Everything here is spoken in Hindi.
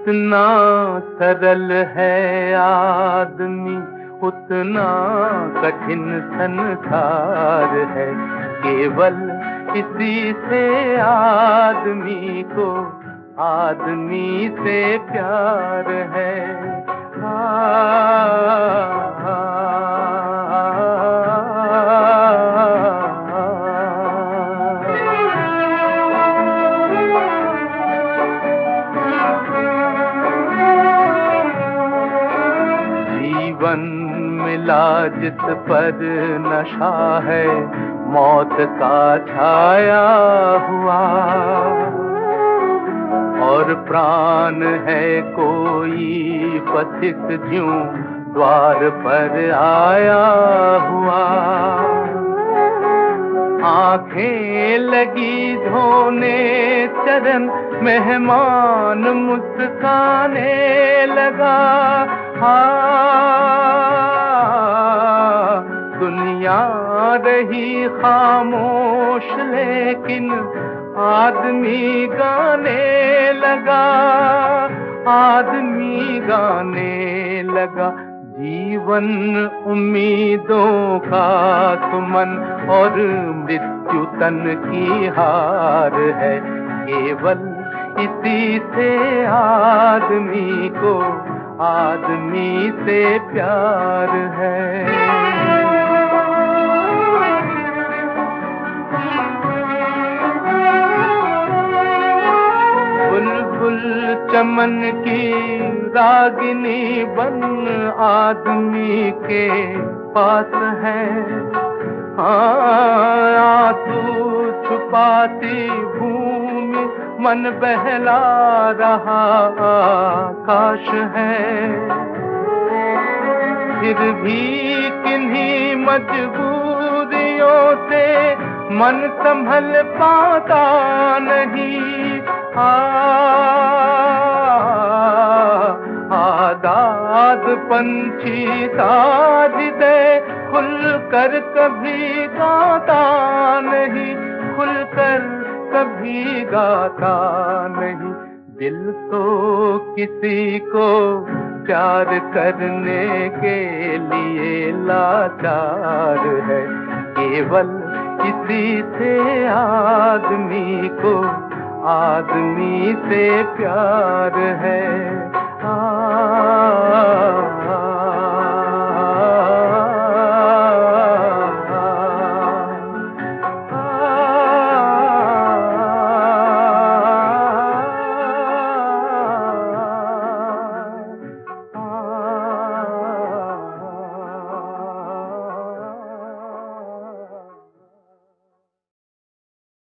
जितना सरल है आदमी, उतना कठिन संसार है। केवल इसी से आदमी को, आदमी से प्यार है। जीवन मिला जिस पर नशा है, मौत का छाया हुआ। और प्राण है कोई पथिक ज्यों द्वार पर आया हुआ। आँखें लगी धोने चरण, मेहमान मुस्काने लगा। दुनिया रही खामोश, लेकिन आदमी गाने लगा, आदमी गाने लगा। जीवन उम्मीदों का सुमन और मृत्यु तन की हार है। केवल इसी से आदमी को, आदमी से प्यार है। चमन की रागिनी बन आदमी के पास है। हाँ तू छुपाती भूमि मन बहला रहा आकाश है। फिर भी किन्हीं मजबूरियों से मन संभल पाता नहीं। आदाद पंछी साज दे, खुल कर कभी गाता नहीं, खुल कर कभी गाता नहीं। दिल तो किसी को प्यार करने के लिए लाचार है, केवल किसी से आदमी को आदमी से प्यार है। आ,